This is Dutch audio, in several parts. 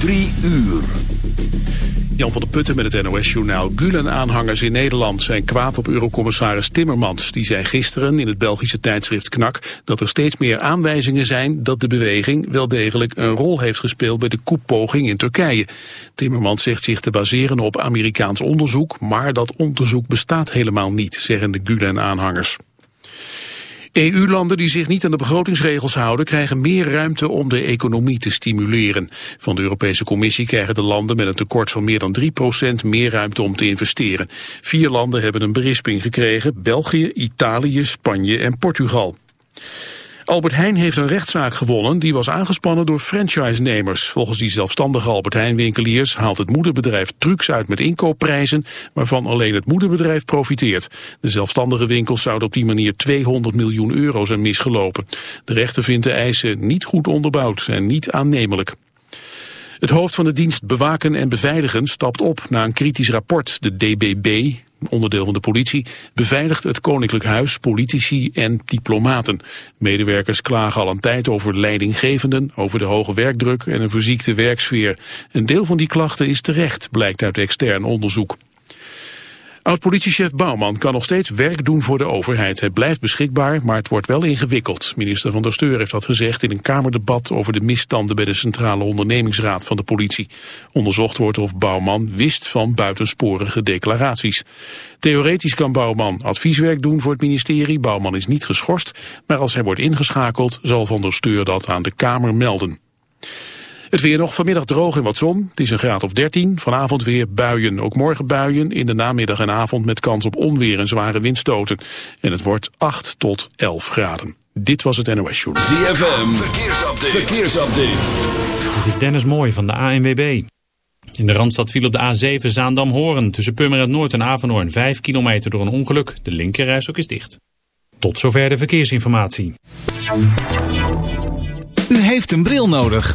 Drie uur. Jan van der Putten met het NOS-journaal. Gulen-aanhangers in Nederland zijn kwaad op eurocommissaris Timmermans. Die zei gisteren in het Belgische tijdschrift Knak... dat er steeds meer aanwijzingen zijn dat de beweging... wel degelijk een rol heeft gespeeld bij de koepoging in Turkije. Timmermans zegt zich te baseren op Amerikaans onderzoek... maar dat onderzoek bestaat helemaal niet, zeggen de Gulen-aanhangers. EU-landen die zich niet aan de begrotingsregels houden krijgen meer ruimte om de economie te stimuleren. Van de Europese Commissie krijgen de landen met een tekort van meer dan 3% meer ruimte om te investeren. Vier landen hebben een berisping gekregen, België, Italië, Spanje en Portugal. Albert Heijn heeft een rechtszaak gewonnen die was aangespannen door franchise-nemers. Volgens die zelfstandige Albert Heijn-winkeliers haalt het moederbedrijf trucs uit met inkoopprijzen, waarvan alleen het moederbedrijf profiteert. De zelfstandige winkels zouden op die manier 200 miljoen euro zijn misgelopen. De rechter vindt de eisen niet goed onderbouwd en niet aannemelijk. Het hoofd van de dienst Bewaken en Beveiligen stapt op na een kritisch rapport. De DBB, onderdeel van de politie, beveiligt het Koninklijk Huis, politici en diplomaten. Medewerkers klagen al een tijd over leidinggevenden, over de hoge werkdruk en een verziekte werksfeer. Een deel van die klachten is terecht, blijkt uit extern onderzoek. Oud-politiechef Bouwman kan nog steeds werk doen voor de overheid. Hij blijft beschikbaar, maar het wordt wel ingewikkeld. Minister van der Steur heeft dat gezegd in een Kamerdebat over de misstanden bij de Centrale Ondernemingsraad van de politie. Onderzocht wordt of Bouwman wist van buitensporige declaraties. Theoretisch kan Bouwman advieswerk doen voor het ministerie. Bouwman is niet geschorst, maar als hij wordt ingeschakeld zal van der Steur dat aan de Kamer melden. Het weer nog vanmiddag droog en wat zon. Het is een graad of 13. Vanavond weer buien. Ook morgen buien. In de namiddag en avond met kans op onweer en zware windstoten. En het wordt 8 tot 11 graden. Dit was het NOS Show. ZFM. Verkeersupdate. Verkeersupdate. Dit is Dennis Mooij van de ANWB. In de Randstad viel op de A7 Zaandam-Horen. Tussen Purmerend Noord en Avanhoorn 5 kilometer door een ongeluk. De linkerreis ook is dicht. Tot zover de verkeersinformatie. U heeft een bril nodig.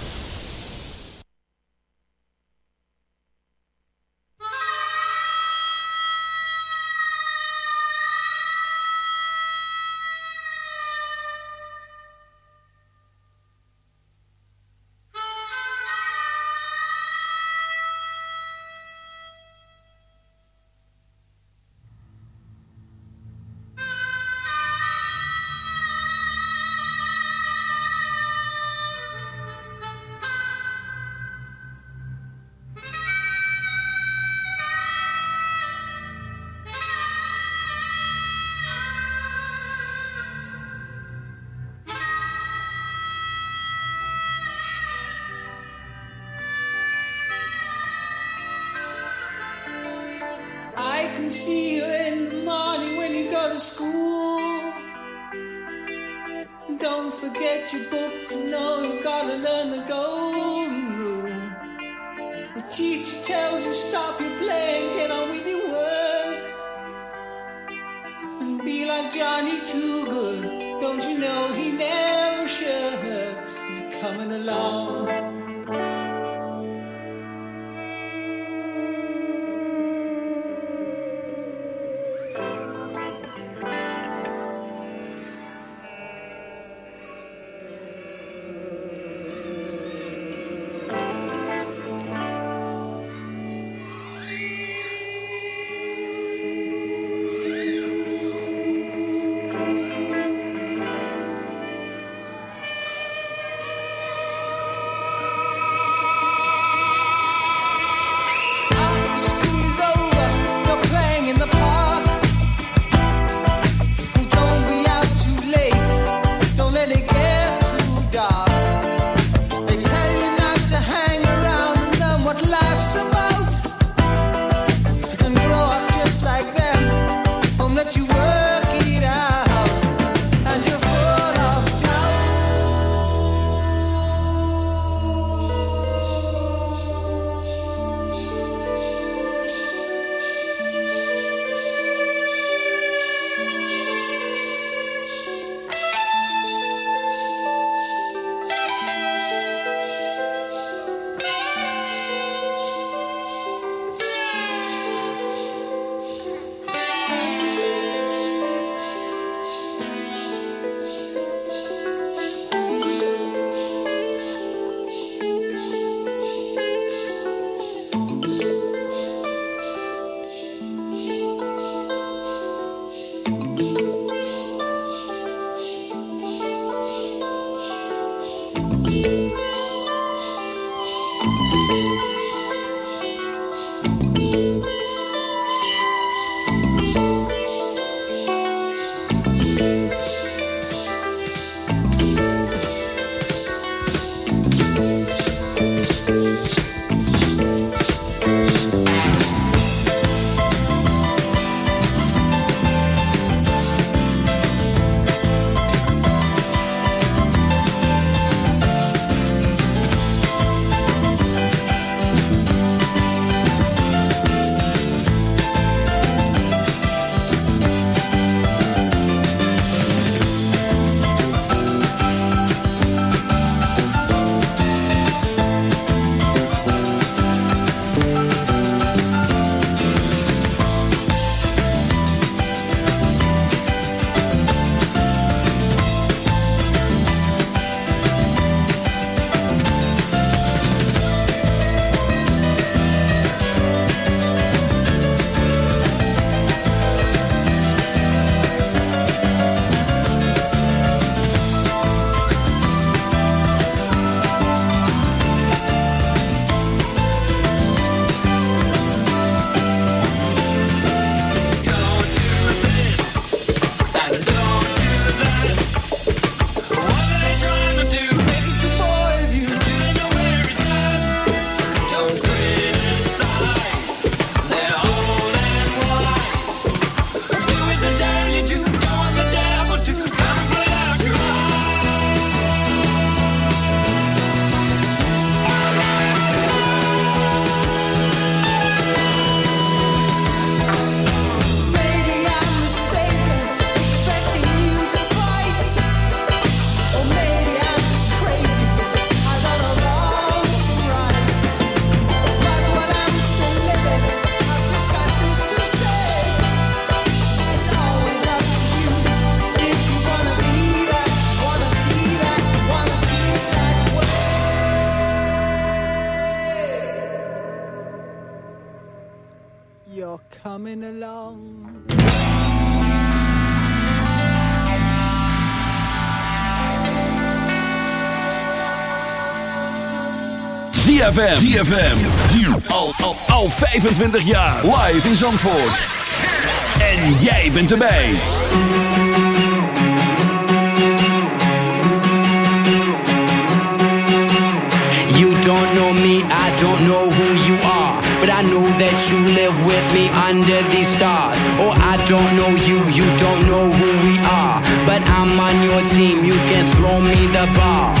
ZFM. ZFM. Al, al, al 25 jaar. Live in Zandvoort. En jij bent erbij. You don't know me, I don't know who you are. But I know that you live with me under these stars. Oh, I don't know you, you don't know who we are. But I'm on your team, you can throw me the ball.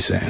I say.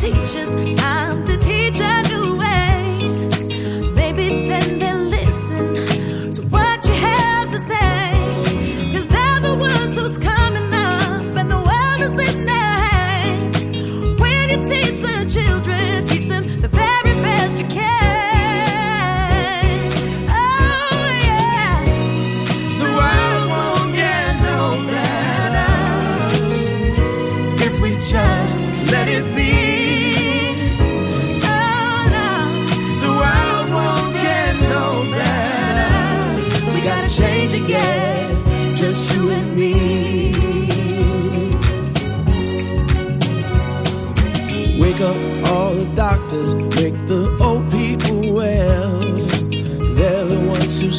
Teachers, time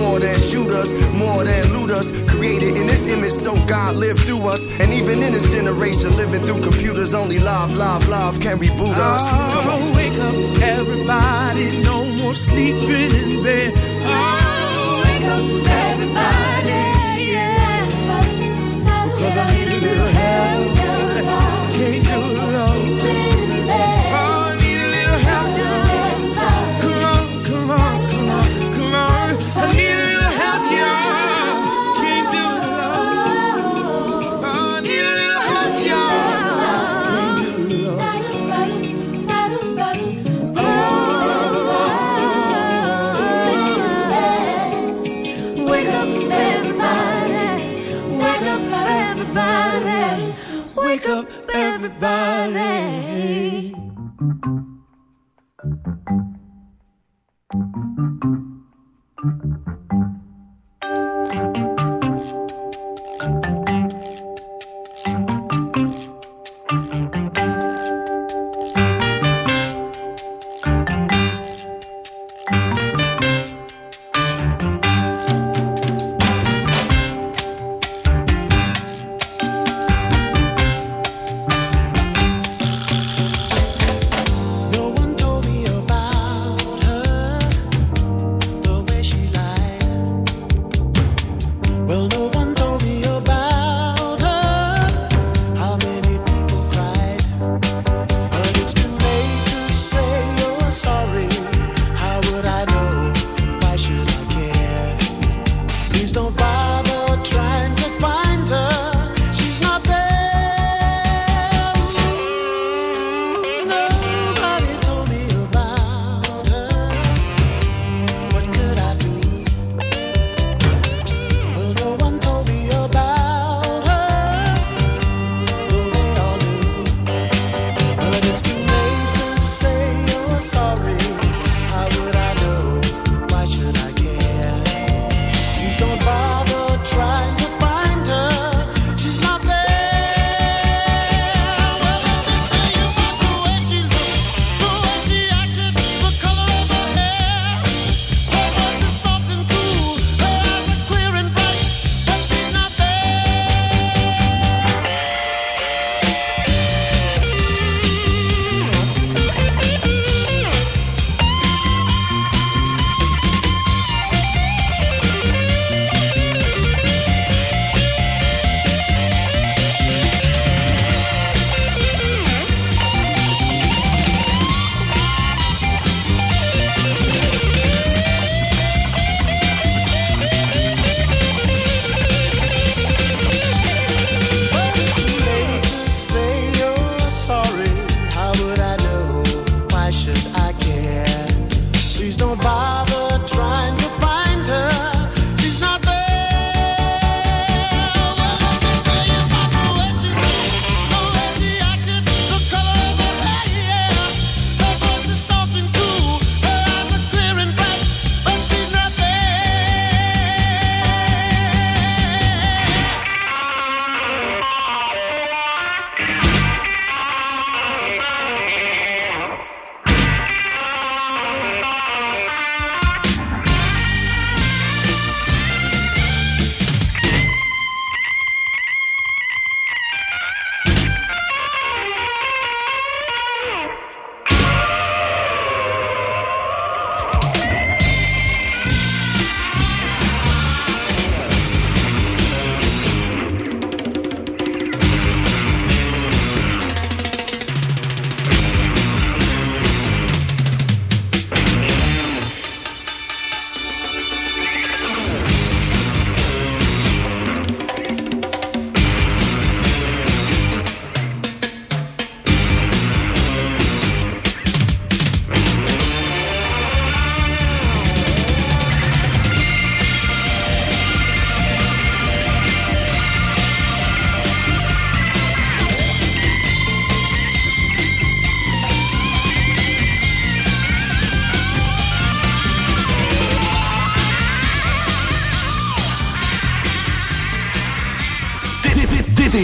more than shooters, more than looters. Created in this image, so God lived through us. And even in this generation, living through computers, only love, love, love can reboot us. Come on. Oh, wake up, everybody. No more sleeping in bed. Oh, wake up, everybody. body.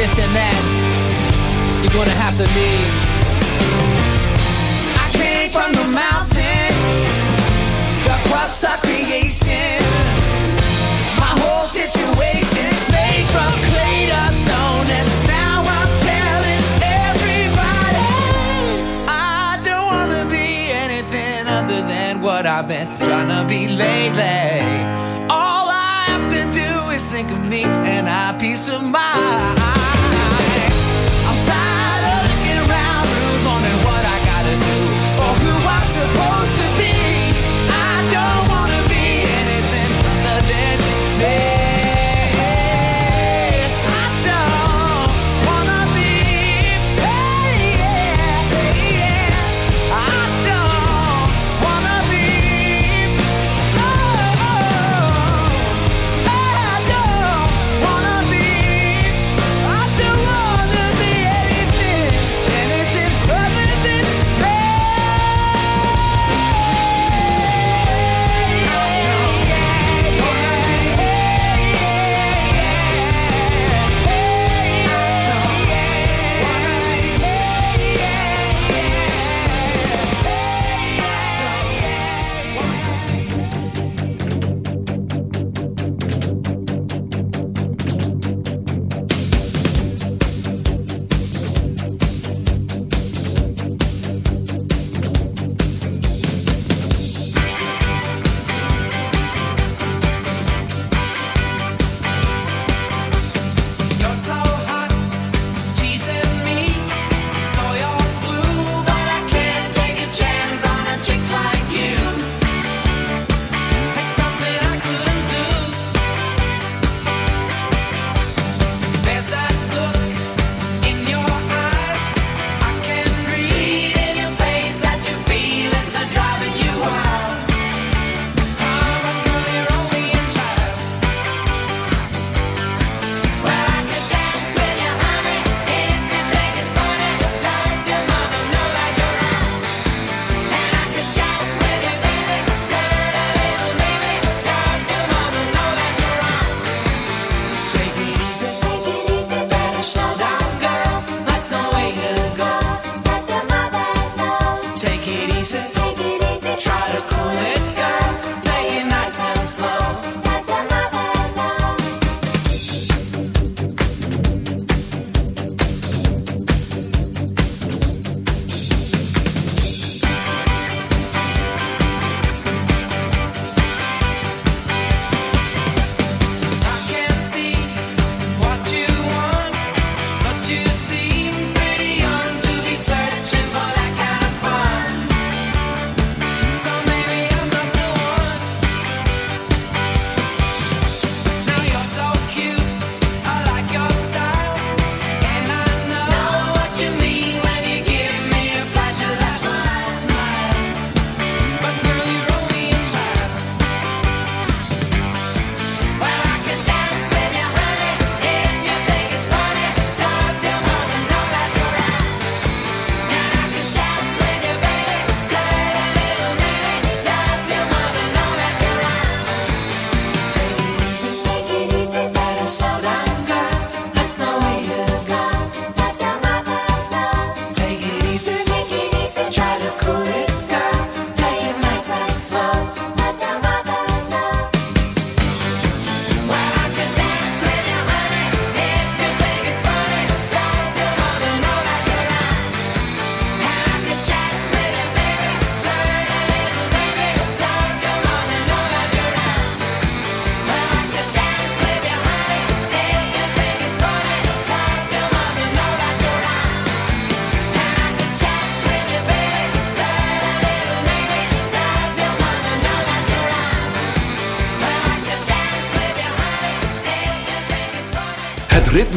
this and that. You're gonna have to leave. I came from the mountain, the crust of creation. My whole situation made from clay to stone, and now I'm telling everybody I don't wanna be anything other than what I've been trying to be lately. All I have to do is think of me and I peace of mind.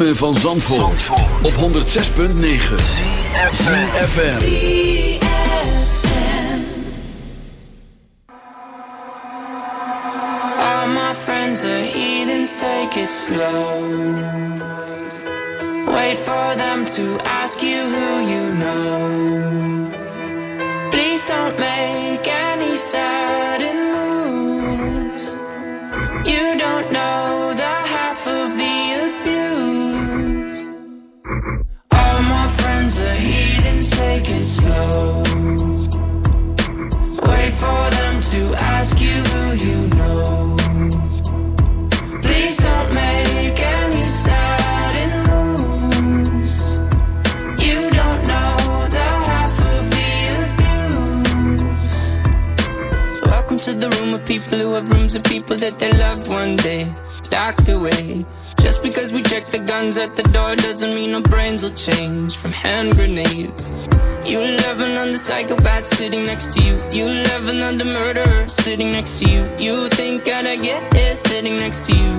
ritme van Zandvoort, Zandvoort. op 106.9 CFFM All my friends are heathens, take it slow. Wait for them to ask you hand grenades. You loving on the psychopath sitting next to you. You loving on the murderer sitting next to you. You think I'd get here sitting next to you.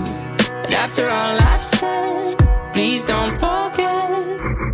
But after all I've said, please don't forget.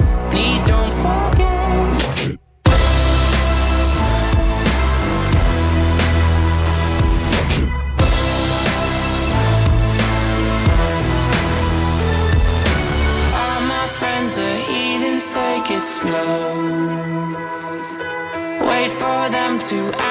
love. Wait for them to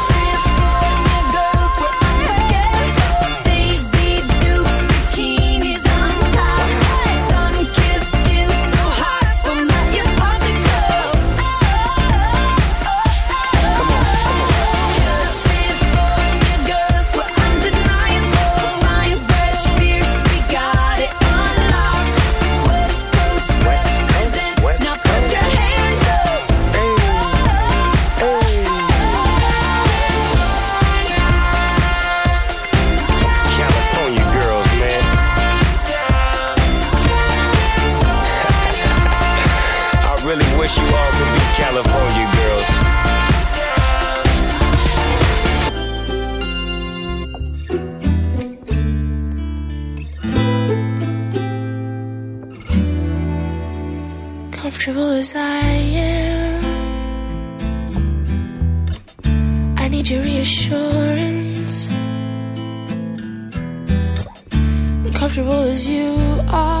Wish you all could be California girls. Comfortable as I am, I need your reassurance. Comfortable as you are,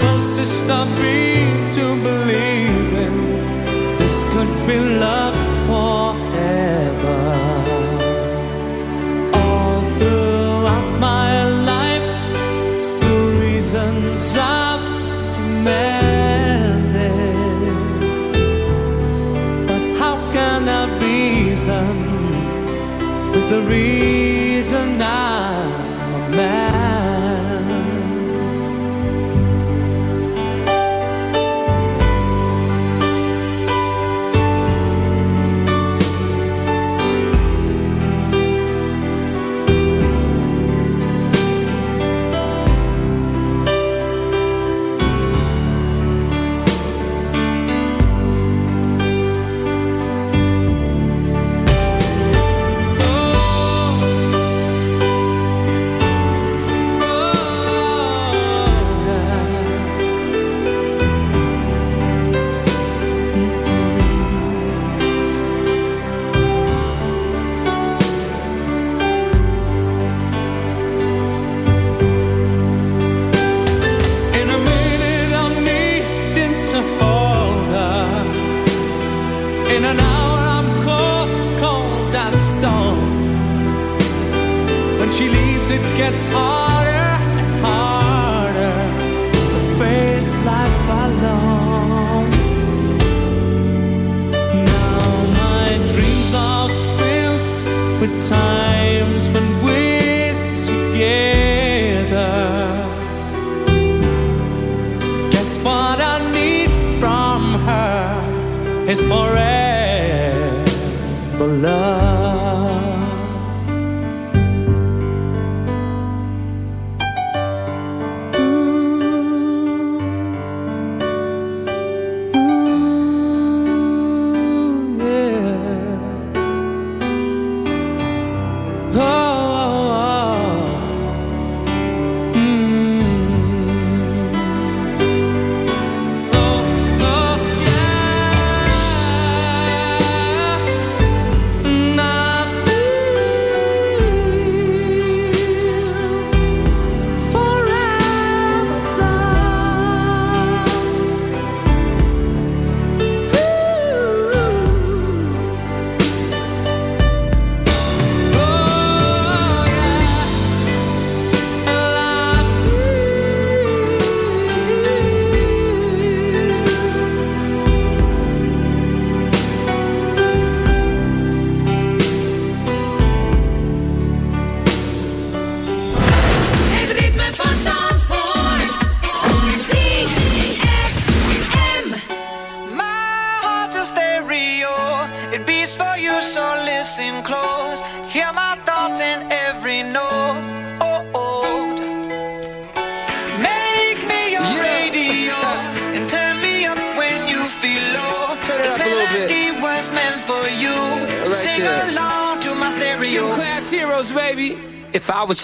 closest I've been to believing. This could be love for For love.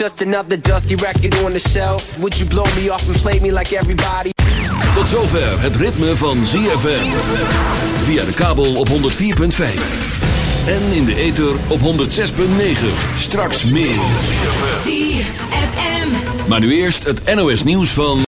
Just another dusty record on the shelf, would you blow me off and play me like everybody? Tot zover het ritme van ZFM. Via de kabel op 104.5. En in de ether op 106.9. Straks meer. ZFM. Maar nu eerst het NOS nieuws van...